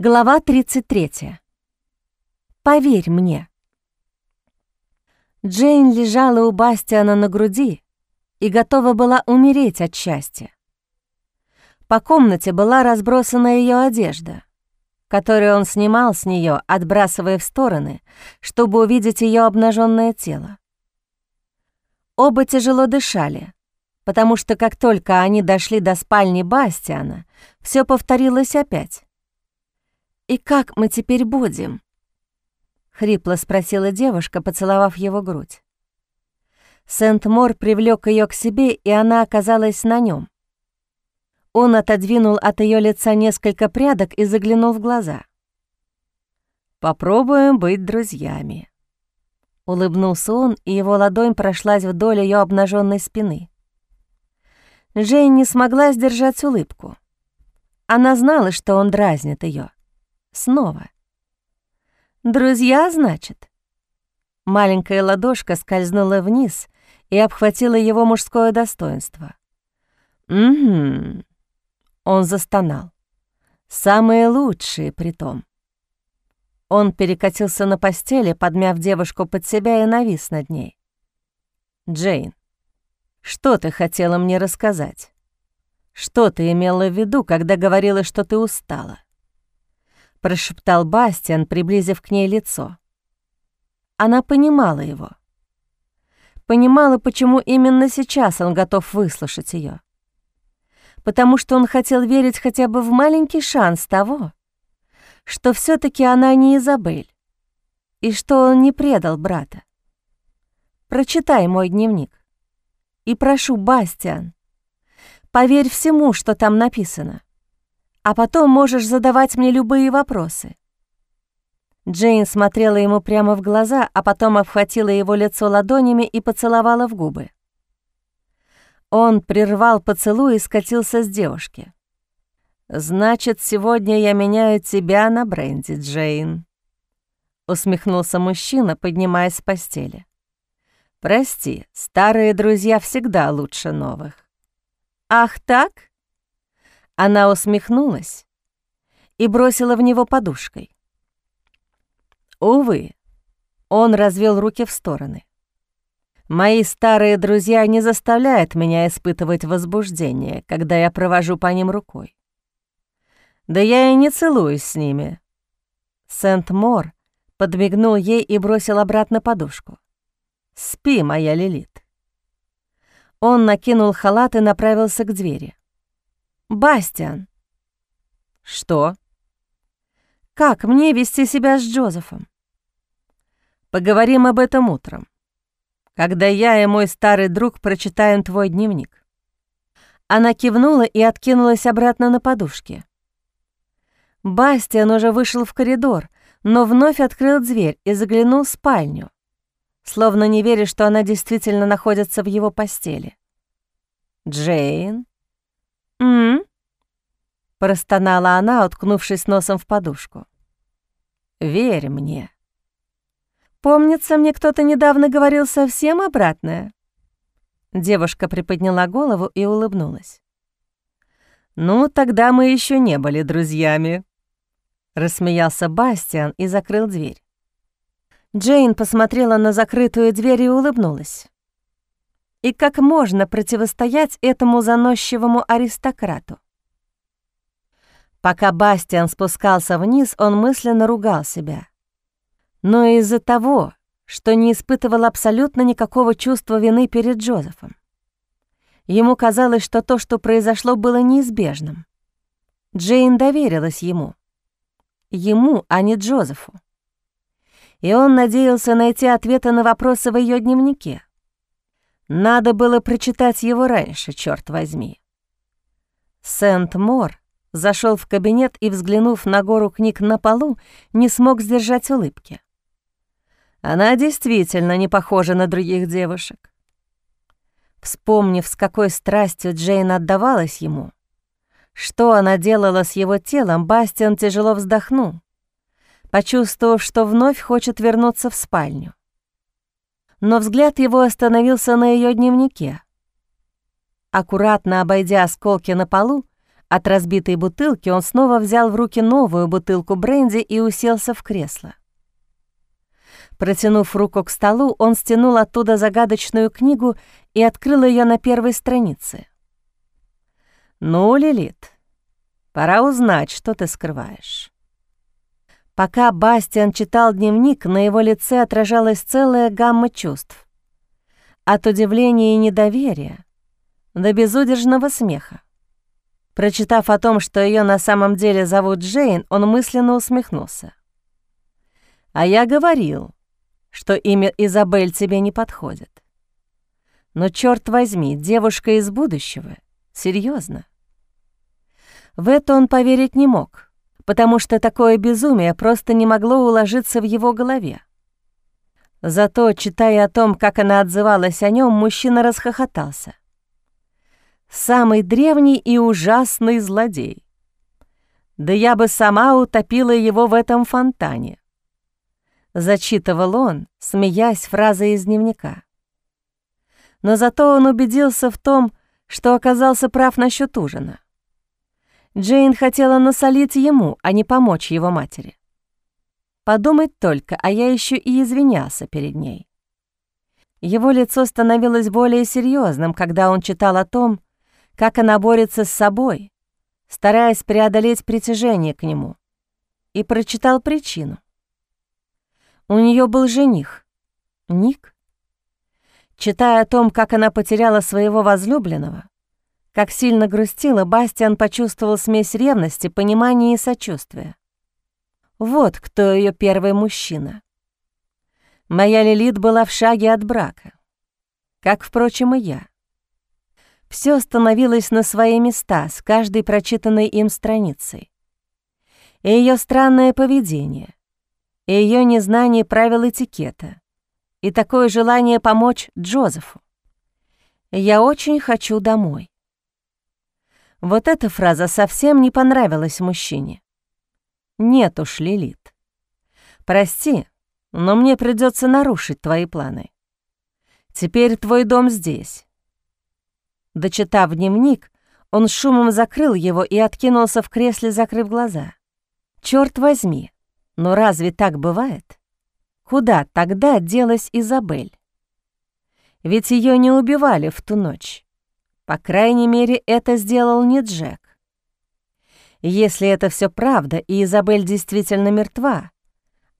Глава 33. Поверь мне. Джейн лежала у Бастиана на груди и готова была умереть от счастья. По комнате была разбросана ее одежда, которую он снимал с нее, отбрасывая в стороны, чтобы увидеть ее обнаженное тело. Оба тяжело дышали, потому что как только они дошли до спальни Бастиана, все повторилось опять. «И как мы теперь будем?» — хрипло спросила девушка, поцеловав его грудь. Сент-Мор привлек ее к себе, и она оказалась на нем. Он отодвинул от ее лица несколько прядок и заглянул в глаза. «Попробуем быть друзьями», — улыбнулся он, и его ладонь прошлась вдоль ее обнаженной спины. Джейн не смогла сдержать улыбку. Она знала, что он дразнит ее. Снова. «Друзья, значит?» Маленькая ладошка скользнула вниз и обхватила его мужское достоинство. «Угу», — он застонал. «Самые лучшие при том». Он перекатился на постели, подмяв девушку под себя и навис над ней. «Джейн, что ты хотела мне рассказать? Что ты имела в виду, когда говорила, что ты устала?» — прошептал Бастиан, приблизив к ней лицо. Она понимала его. Понимала, почему именно сейчас он готов выслушать ее. Потому что он хотел верить хотя бы в маленький шанс того, что все таки она не Изабель, и что он не предал брата. Прочитай мой дневник. И прошу, Бастиан, поверь всему, что там написано а потом можешь задавать мне любые вопросы». Джейн смотрела ему прямо в глаза, а потом обхватила его лицо ладонями и поцеловала в губы. Он прервал поцелуй и скатился с девушки. «Значит, сегодня я меняю тебя на бренди, Джейн», — усмехнулся мужчина, поднимаясь с постели. «Прости, старые друзья всегда лучше новых». «Ах так?» Она усмехнулась и бросила в него подушкой. Увы, он развел руки в стороны. Мои старые друзья не заставляют меня испытывать возбуждение, когда я провожу по ним рукой. Да я и не целуюсь с ними. Сент-Мор подмигнул ей и бросил обратно подушку. «Спи, моя Лилит». Он накинул халат и направился к двери. Бастиан. Что? Как мне вести себя с Джозефом? Поговорим об этом утром, когда я и мой старый друг прочитаем твой дневник. Она кивнула и откинулась обратно на подушке. Бастиан уже вышел в коридор, но вновь открыл дверь и заглянул в спальню, словно не веря, что она действительно находится в его постели. «Джейн?» «М?», простонала она, уткнувшись носом в подушку. «Верь мне». «Помнится, мне кто-то недавно говорил совсем обратное». Девушка приподняла голову и улыбнулась. «Ну, тогда мы еще не были друзьями», — рассмеялся Бастиан и закрыл дверь. Джейн посмотрела на закрытую дверь и улыбнулась. И как можно противостоять этому заносчивому аристократу? Пока Бастиан спускался вниз, он мысленно ругал себя. Но из-за того, что не испытывал абсолютно никакого чувства вины перед Джозефом. Ему казалось, что то, что произошло, было неизбежным. Джейн доверилась ему. Ему, а не Джозефу. И он надеялся найти ответы на вопросы в ее дневнике. Надо было прочитать его раньше, черт возьми. Сент-Мор зашел в кабинет и, взглянув на гору книг на полу, не смог сдержать улыбки. Она действительно не похожа на других девушек. Вспомнив, с какой страстью Джейн отдавалась ему, что она делала с его телом, Бастиан тяжело вздохнул, почувствовав, что вновь хочет вернуться в спальню но взгляд его остановился на ее дневнике. Аккуратно обойдя осколки на полу, от разбитой бутылки, он снова взял в руки новую бутылку бренди и уселся в кресло. Протянув руку к столу, он стянул оттуда загадочную книгу и открыл ее на первой странице. «Ну, Лилит, пора узнать, что ты скрываешь». Пока Бастиан читал дневник, на его лице отражалась целая гамма чувств. От удивления и недоверия до безудержного смеха. Прочитав о том, что ее на самом деле зовут Джейн, он мысленно усмехнулся. «А я говорил, что имя Изабель тебе не подходит. Но, черт возьми, девушка из будущего, серьезно. В это он поверить не мог, потому что такое безумие просто не могло уложиться в его голове. Зато, читая о том, как она отзывалась о нем, мужчина расхохотался. Самый древний и ужасный злодей. Да я бы сама утопила его в этом фонтане. Зачитывал он, смеясь фразой из дневника. Но зато он убедился в том, что оказался прав насчет ужина. Джейн хотела насолить ему, а не помочь его матери. Подумать только, а я еще и извинялся перед ней. Его лицо становилось более серьезным, когда он читал о том, как она борется с собой, стараясь преодолеть притяжение к нему, и прочитал причину. У нее был жених, Ник. Читая о том, как она потеряла своего возлюбленного, как сильно грустила, Бастиан почувствовал смесь ревности, понимания и сочувствия. Вот кто ее первый мужчина. Моя Лилит была в шаге от брака, как, впрочем, и я. Все становилось на свои места с каждой прочитанной им страницей. И ее странное поведение, и ее незнание правил этикета, и такое желание помочь Джозефу. «Я очень хочу домой». Вот эта фраза совсем не понравилась мужчине. «Нет уж, Лилит. Прости, но мне придется нарушить твои планы. Теперь твой дом здесь, Дочитав дневник, он шумом закрыл его и откинулся в кресле, закрыв глаза. Черт возьми, но разве так бывает? Куда тогда делась Изабель? Ведь ее не убивали в ту ночь. По крайней мере, это сделал не Джек. Если это все правда, и Изабель действительно мертва,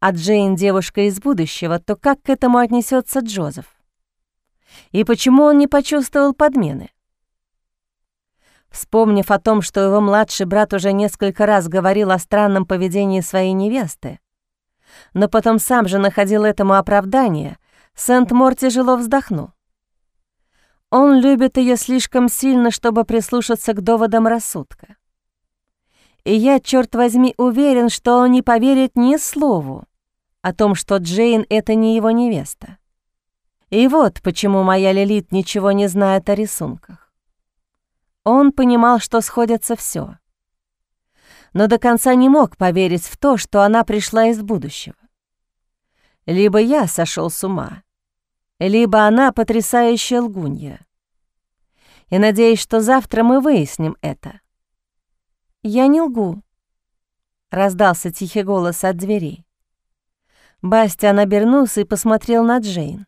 а Джейн — девушка из будущего, то как к этому отнесется Джозеф? И почему он не почувствовал подмены? Вспомнив о том, что его младший брат уже несколько раз говорил о странном поведении своей невесты, но потом сам же находил этому оправдание, Сент-Мор тяжело вздохнул. Он любит ее слишком сильно, чтобы прислушаться к доводам рассудка. И я, черт возьми, уверен, что он не поверит ни слову о том, что Джейн — это не его невеста. И вот почему моя Лилит ничего не знает о рисунках. Он понимал, что сходятся все, но до конца не мог поверить в то, что она пришла из будущего. Либо я сошел с ума, либо она потрясающая лгунья. И надеюсь, что завтра мы выясним это. «Я не лгу», — раздался тихий голос от двери. Бастиан обернулся и посмотрел на Джейн.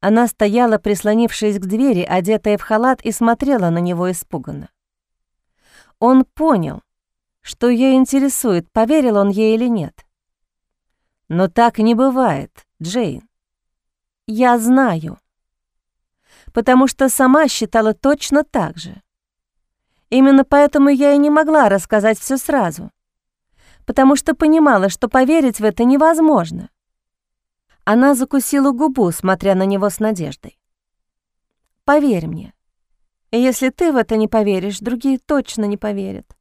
Она стояла, прислонившись к двери, одетая в халат, и смотрела на него испуганно. Он понял, что ее интересует, поверил он ей или нет. Но так не бывает, Джейн. Я знаю. Потому что сама считала точно так же. Именно поэтому я и не могла рассказать все сразу. Потому что понимала, что поверить в это невозможно. Она закусила губу, смотря на него с надеждой. «Поверь мне. Если ты в это не поверишь, другие точно не поверят.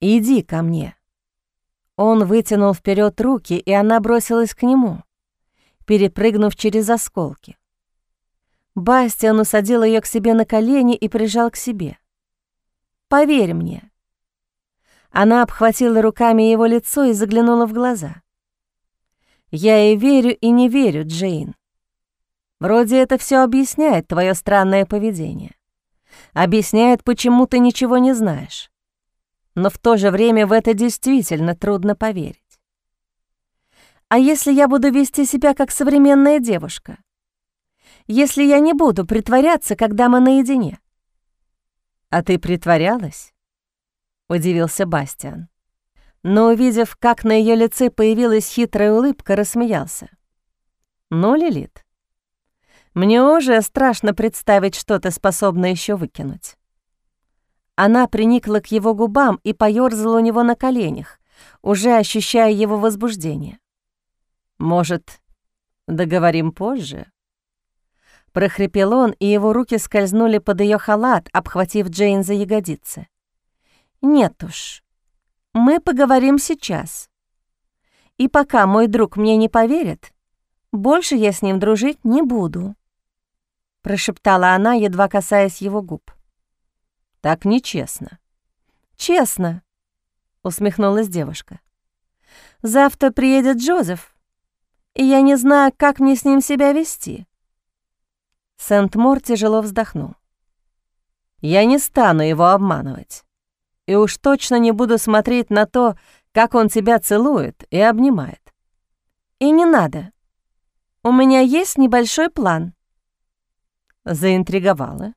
Иди ко мне». Он вытянул вперед руки, и она бросилась к нему, перепрыгнув через осколки. Бастиан усадил ее к себе на колени и прижал к себе. «Поверь мне». Она обхватила руками его лицо и заглянула в глаза. Я и верю, и не верю, Джейн. Вроде это все объясняет твое странное поведение. Объясняет, почему ты ничего не знаешь. Но в то же время в это действительно трудно поверить. А если я буду вести себя как современная девушка? Если я не буду притворяться, когда мы наедине? А ты притворялась? Удивился Бастиан. Но, увидев, как на ее лице появилась хитрая улыбка, рассмеялся. «Ну, Лилит, мне уже страшно представить, что ты способна еще выкинуть». Она приникла к его губам и поёрзала у него на коленях, уже ощущая его возбуждение. «Может, договорим позже?» Прохрипел он, и его руки скользнули под ее халат, обхватив Джейн за ягодицы. «Нет уж, мы поговорим сейчас. И пока мой друг мне не поверит, больше я с ним дружить не буду», — прошептала она, едва касаясь его губ. «Так нечестно». «Честно», — усмехнулась девушка. «Завтра приедет Джозеф, и я не знаю, как мне с ним себя вести». Сент-Мор тяжело вздохнул. «Я не стану его обманывать. И уж точно не буду смотреть на то, как он тебя целует и обнимает. И не надо. У меня есть небольшой план». Заинтриговала.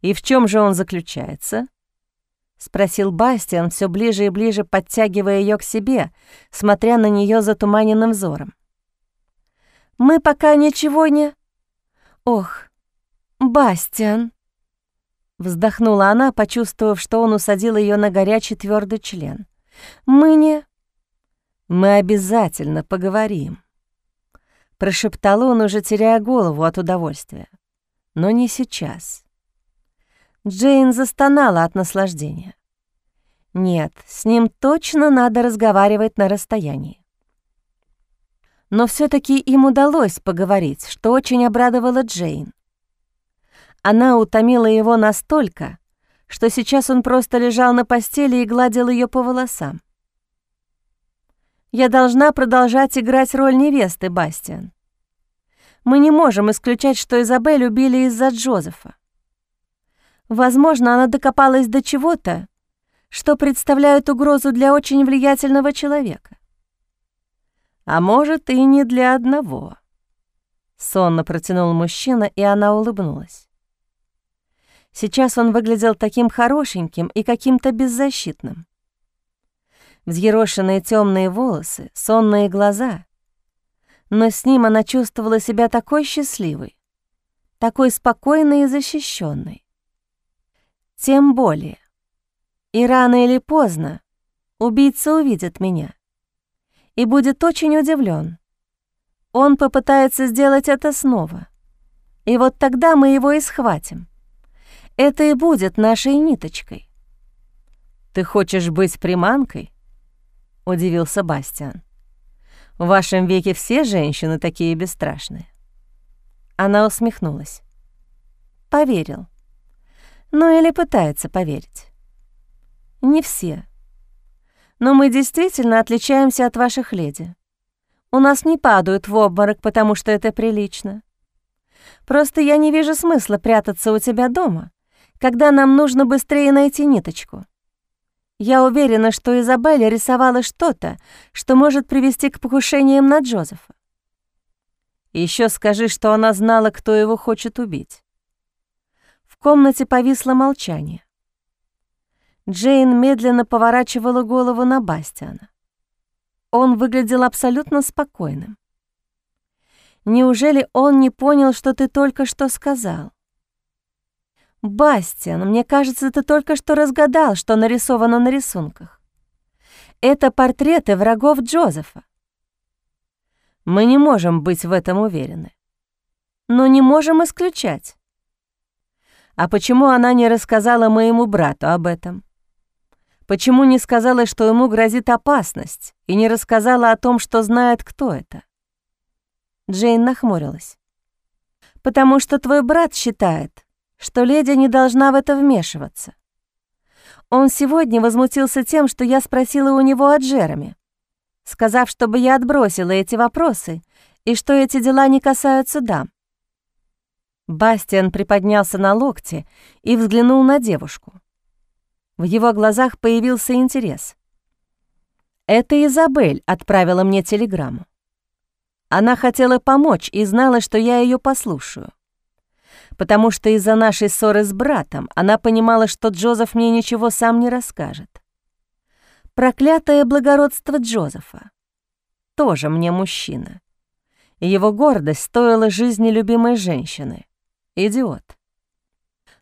«И в чем же он заключается?» — спросил Бастиан, все ближе и ближе подтягивая ее к себе, смотря на нее затуманенным взором. Мы пока ничего не... Ох, Бастиан!» Вздохнула она, почувствовав, что он усадил ее на горячий твердый член. «Мы не...» «Мы обязательно поговорим», — прошептал он, уже теряя голову от удовольствия. «Но не сейчас». Джейн застонала от наслаждения. «Нет, с ним точно надо разговаривать на расстоянии». Но все таки им удалось поговорить, что очень обрадовало Джейн. Она утомила его настолько, что сейчас он просто лежал на постели и гладил ее по волосам. «Я должна продолжать играть роль невесты, Бастиан. Мы не можем исключать, что Изабель убили из-за Джозефа. Возможно, она докопалась до чего-то, что представляет угрозу для очень влиятельного человека. А может, и не для одного. Сонно протянул мужчина, и она улыбнулась. Сейчас он выглядел таким хорошеньким и каким-то беззащитным. Взъерошенные темные волосы, сонные глаза. Но с ним она чувствовала себя такой счастливой, такой спокойной и защищенной. Тем более. И рано или поздно убийца увидит меня и будет очень удивлен. Он попытается сделать это снова. И вот тогда мы его и схватим. Это и будет нашей ниточкой. «Ты хочешь быть приманкой?» — удивился Бастиан. «В вашем веке все женщины такие бесстрашные». Она усмехнулась. Поверил. Ну или пытается поверить. Не все но мы действительно отличаемся от ваших леди. У нас не падают в обморок, потому что это прилично. Просто я не вижу смысла прятаться у тебя дома, когда нам нужно быстрее найти ниточку. Я уверена, что Изабелля рисовала что-то, что может привести к покушениям на Джозефа. Еще скажи, что она знала, кто его хочет убить. В комнате повисло молчание. Джейн медленно поворачивала голову на Бастиана. Он выглядел абсолютно спокойным. Неужели он не понял, что ты только что сказал? «Бастиан, мне кажется, ты только что разгадал, что нарисовано на рисунках. Это портреты врагов Джозефа. Мы не можем быть в этом уверены. Но не можем исключать. А почему она не рассказала моему брату об этом? Почему не сказала, что ему грозит опасность, и не рассказала о том, что знает, кто это? Джейн нахмурилась. «Потому что твой брат считает, что леди не должна в это вмешиваться. Он сегодня возмутился тем, что я спросила у него о Джереме, сказав, чтобы я отбросила эти вопросы и что эти дела не касаются дам. Бастиан приподнялся на локте и взглянул на девушку. В его глазах появился интерес. Это Изабель отправила мне телеграмму. Она хотела помочь и знала, что я ее послушаю. Потому что из-за нашей ссоры с братом она понимала, что Джозеф мне ничего сам не расскажет. Проклятое благородство Джозефа. Тоже мне мужчина. Его гордость стоила жизни любимой женщины. Идиот.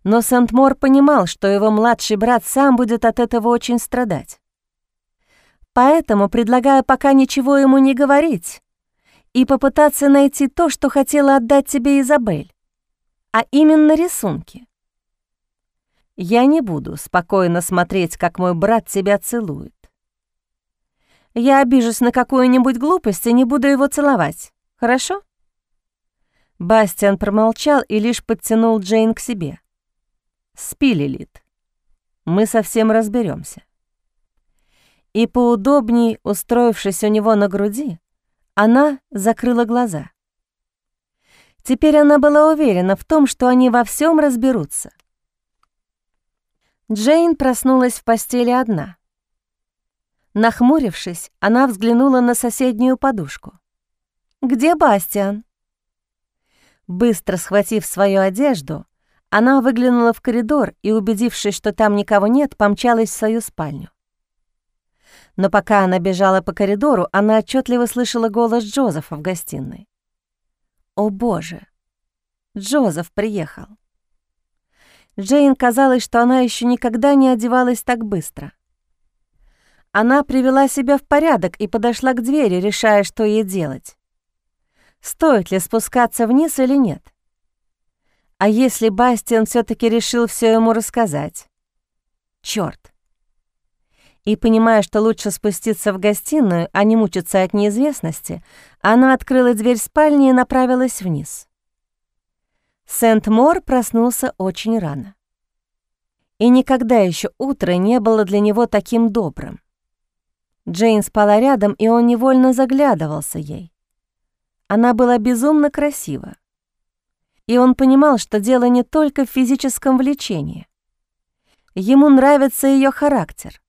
Но Сент-Мор понимал, что его младший брат сам будет от этого очень страдать. Поэтому предлагаю пока ничего ему не говорить и попытаться найти то, что хотела отдать тебе Изабель, а именно рисунки. Я не буду спокойно смотреть, как мой брат тебя целует. Я обижусь на какую-нибудь глупость и не буду его целовать, хорошо?» Бастиан промолчал и лишь подтянул Джейн к себе. «Спи, Лилит. Мы совсем разберемся. И поудобней, устроившись у него на груди, она закрыла глаза. Теперь она была уверена в том, что они во всем разберутся. Джейн проснулась в постели одна. Нахмурившись, она взглянула на соседнюю подушку. «Где Бастиан?» Быстро схватив свою одежду, она выглянула в коридор и, убедившись, что там никого нет, помчалась в свою спальню. Но пока она бежала по коридору, она отчетливо слышала голос Джозефа в гостиной. «О боже! Джозеф приехал!» Джейн казалось, что она еще никогда не одевалась так быстро. Она привела себя в порядок и подошла к двери, решая, что ей делать. Стоит ли спускаться вниз или нет? А если Бастиан все таки решил все ему рассказать? Черт! И, понимая, что лучше спуститься в гостиную, а не мучиться от неизвестности, она открыла дверь спальни и направилась вниз. Сент-Мор проснулся очень рано. И никогда еще утро не было для него таким добрым. Джейн спала рядом, и он невольно заглядывался ей. Она была безумно красива. И он понимал, что дело не только в физическом влечении. Ему нравится ее характер.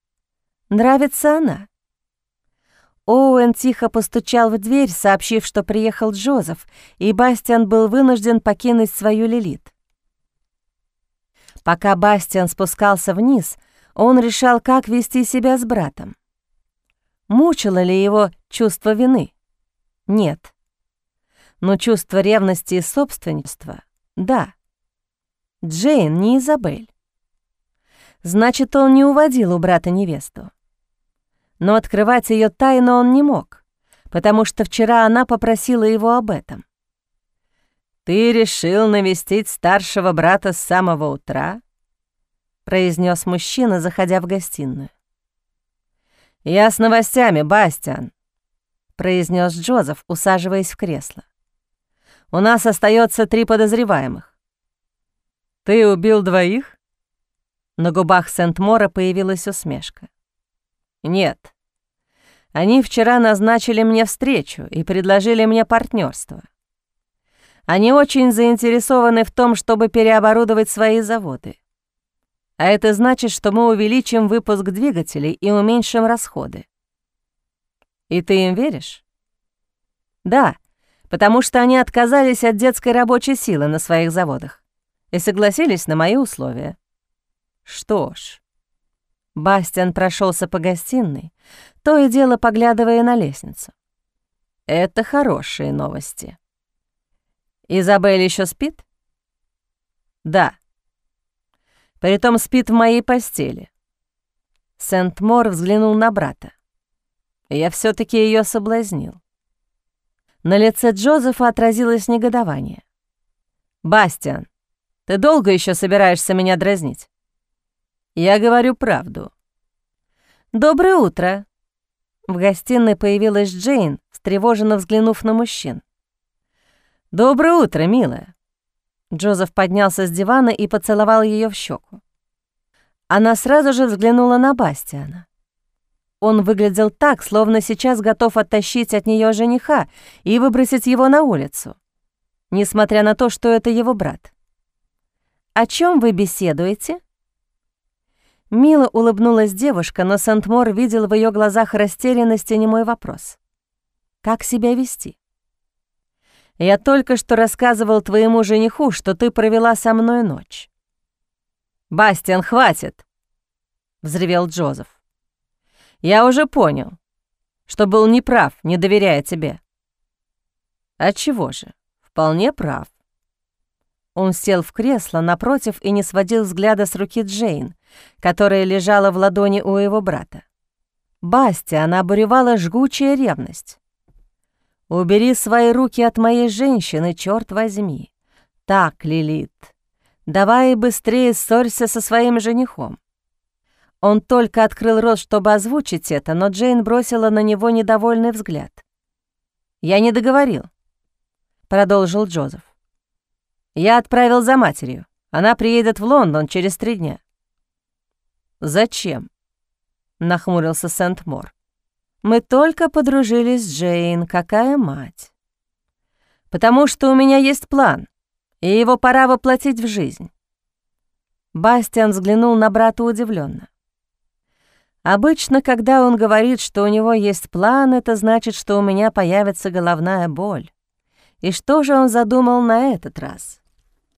Нравится она. Оуэн тихо постучал в дверь, сообщив, что приехал Джозеф, и Бастиан был вынужден покинуть свою Лилит. Пока Бастиан спускался вниз, он решал, как вести себя с братом. Мучило ли его чувство вины? Нет. Но чувство ревности и собственничества — да. Джейн не Изабель. Значит, он не уводил у брата невесту. Но открывать ее тайну он не мог, потому что вчера она попросила его об этом. «Ты решил навестить старшего брата с самого утра?» — произнес мужчина, заходя в гостиную. «Я с новостями, Бастиан», — произнес Джозеф, усаживаясь в кресло. «У нас остается три подозреваемых». «Ты убил двоих?» На губах Сент-Мора появилась усмешка. «Нет. Они вчера назначили мне встречу и предложили мне партнерство. Они очень заинтересованы в том, чтобы переоборудовать свои заводы. А это значит, что мы увеличим выпуск двигателей и уменьшим расходы. И ты им веришь? Да, потому что они отказались от детской рабочей силы на своих заводах и согласились на мои условия. Что ж, Бастиан прошелся по гостиной, то и дело поглядывая на лестницу. Это хорошие новости. Изабель еще спит? Да. Притом спит в моей постели. Сент-Мор взглянул на брата. Я все таки ее соблазнил. На лице Джозефа отразилось негодование. «Бастиан, ты долго еще собираешься меня дразнить?» «Я говорю правду». «Доброе утро!» В гостиной появилась Джейн, встревоженно взглянув на мужчин. «Доброе утро, милая!» Джозеф поднялся с дивана и поцеловал ее в щеку. Она сразу же взглянула на Бастиана. Он выглядел так, словно сейчас готов оттащить от нее жениха и выбросить его на улицу. несмотря на то, что это его брат. «О чем вы беседуете?» Мило улыбнулась девушка, но Сент-Мор видел в ее глазах растерянность и немой вопрос. «Как себя вести?» «Я только что рассказывал твоему жениху, что ты провела со мной ночь». «Бастиан, хватит!» — взревел Джозеф. «Я уже понял, что был неправ, не доверяя тебе». «Отчего же? Вполне прав. Он сел в кресло напротив и не сводил взгляда с руки Джейн, которая лежала в ладони у его брата. Басти она обуревала жгучая ревность. «Убери свои руки от моей женщины, черт возьми!» «Так, Лилит, давай быстрее ссорься со своим женихом». Он только открыл рот, чтобы озвучить это, но Джейн бросила на него недовольный взгляд. «Я не договорил», — продолжил Джозеф. Я отправил за матерью. Она приедет в Лондон через три дня». «Зачем?» — нахмурился Сент-Мор. «Мы только подружились с Джейн, какая мать!» «Потому что у меня есть план, и его пора воплотить в жизнь». Бастиан взглянул на брата удивленно. Обычно, когда он говорит, что у него есть план, это значит, что у меня появится головная боль. И что же он задумал на этот раз?